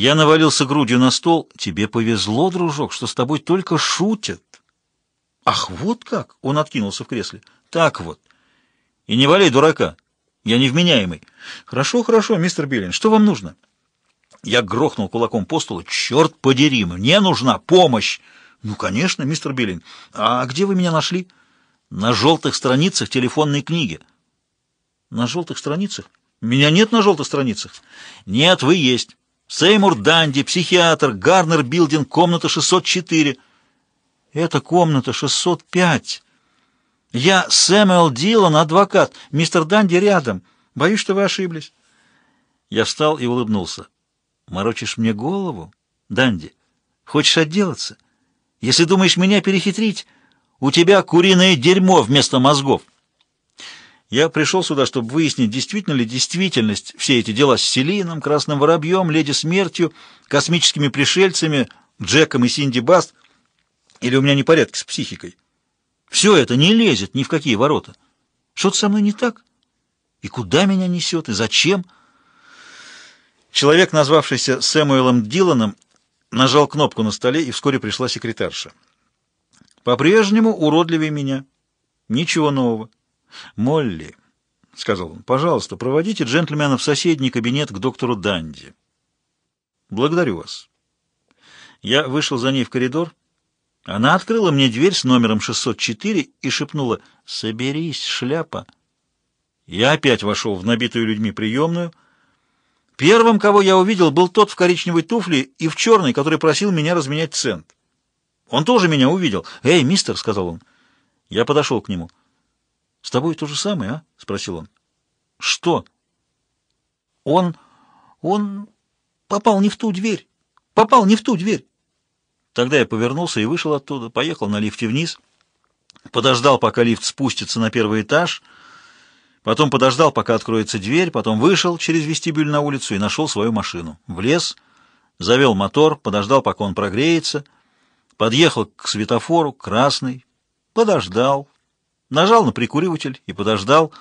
Я навалился грудью на стол. Тебе повезло, дружок, что с тобой только шутят. Ах, вот как! Он откинулся в кресле. Так вот. И не валяй дурака. Я невменяемый. Хорошо, хорошо, мистер Биллин, что вам нужно? Я грохнул кулаком по столу. Черт подери, мне нужна помощь. Ну, конечно, мистер Биллин. А где вы меня нашли? На желтых страницах телефонной книги. На желтых страницах? Меня нет на желтых страницах. Нет, вы есть. Сеймур Данди, психиатр, Гарнер Билдинг, комната 604. Это комната 605. Я Сэмюэл Дилан, адвокат. Мистер Данди рядом. Боюсь, что вы ошиблись. Я встал и улыбнулся. Морочишь мне голову, Данди? Хочешь отделаться? Если думаешь меня перехитрить, у тебя куриное дерьмо вместо мозгов. Я пришел сюда, чтобы выяснить, действительно ли действительность все эти дела с Селином, Красным Воробьем, Леди Смертью, космическими пришельцами, Джеком и Синди Баст, или у меня непорядки с психикой. Все это не лезет ни в какие ворота. Что-то со мной не так? И куда меня несет, и зачем? Человек, назвавшийся Сэмуэлом Диланом, нажал кнопку на столе, и вскоре пришла секретарша. По-прежнему уродливее меня. Ничего нового. «Молли», — сказал он, — «пожалуйста, проводите джентльмена в соседний кабинет к доктору Данди». «Благодарю вас». Я вышел за ней в коридор. Она открыла мне дверь с номером 604 и шепнула «Соберись, шляпа». Я опять вошел в набитую людьми приемную. Первым, кого я увидел, был тот в коричневой туфле и в черной, который просил меня разменять цент. Он тоже меня увидел. «Эй, мистер», — сказал он. Я подошел к нему. «С тобой то же самое, а?» — спросил он. «Что?» «Он... он попал не в ту дверь. Попал не в ту дверь». Тогда я повернулся и вышел оттуда, поехал на лифте вниз, подождал, пока лифт спустится на первый этаж, потом подождал, пока откроется дверь, потом вышел через вестибюль на улицу и нашел свою машину. Влез, завел мотор, подождал, пока он прогреется, подъехал к светофору, красный, подождал, Нажал на прикуриватель и подождал.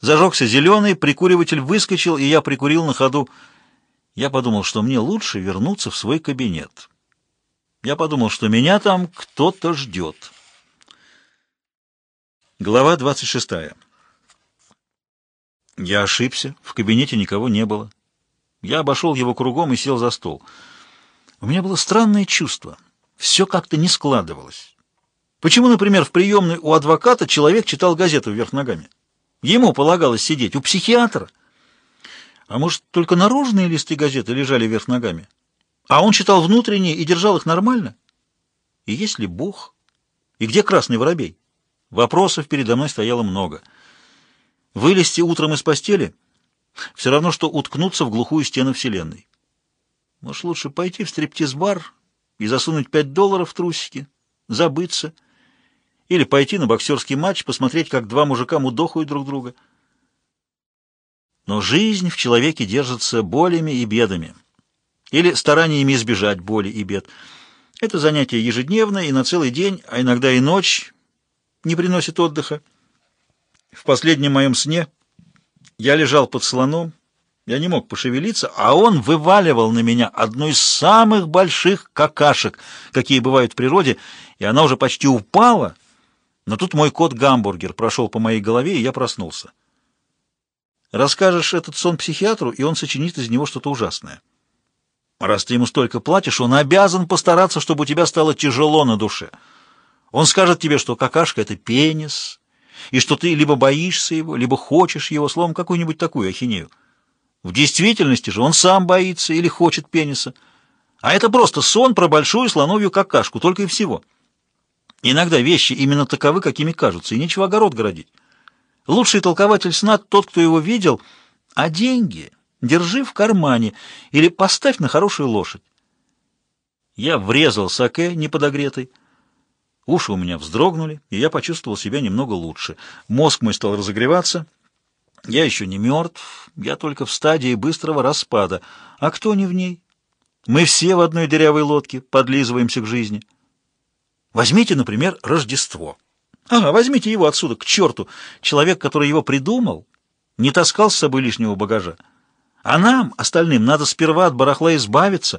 Зажегся зеленый, прикуриватель выскочил, и я прикурил на ходу. Я подумал, что мне лучше вернуться в свой кабинет. Я подумал, что меня там кто-то ждет. Глава 26. Я ошибся, в кабинете никого не было. Я обошел его кругом и сел за стол. У меня было странное чувство. Все как-то не складывалось. Почему, например, в приемной у адвоката человек читал газету вверх ногами? Ему полагалось сидеть у психиатра. А может, только наружные листы газеты лежали вверх ногами? А он читал внутренние и держал их нормально? И есть ли Бог? И где красный воробей? Вопросов передо мной стояло много. Вылезти утром из постели — все равно, что уткнуться в глухую стену Вселенной. Может, лучше пойти в стриптиз-бар и засунуть пять долларов в трусики, забыться — или пойти на боксерский матч, посмотреть, как два мужика мудохают друг друга. Но жизнь в человеке держится болями и бедами. Или стараниями избежать боли и бед. Это занятие ежедневное и на целый день, а иногда и ночь не приносит отдыха. В последнем моем сне я лежал под слоном, я не мог пошевелиться, а он вываливал на меня одну из самых больших какашек, какие бывают в природе, и она уже почти упала, но тут мой кот-гамбургер прошел по моей голове, и я проснулся. Расскажешь этот сон психиатру, и он сочинит из него что-то ужасное. Раз ты ему столько платишь, он обязан постараться, чтобы у тебя стало тяжело на душе. Он скажет тебе, что какашка — это пенис, и что ты либо боишься его, либо хочешь его, словом, какую-нибудь такую ахинею. В действительности же он сам боится или хочет пениса. А это просто сон про большую слоновью какашку, только и всего. Иногда вещи именно таковы, какими кажутся, и нечего огород городить. Лучший толкователь сна тот, кто его видел, а деньги держи в кармане или поставь на хорошую лошадь. Я врезал саке неподогретый. Уши у меня вздрогнули, и я почувствовал себя немного лучше. Мозг мой стал разогреваться. Я еще не мертв, я только в стадии быстрого распада. А кто не в ней? Мы все в одной дырявой лодке подлизываемся к жизни. Возьмите, например, Рождество. Ага, возьмите его отсюда, к черту. Человек, который его придумал, не таскал с собой лишнего багажа. А нам, остальным, надо сперва от барахла избавиться,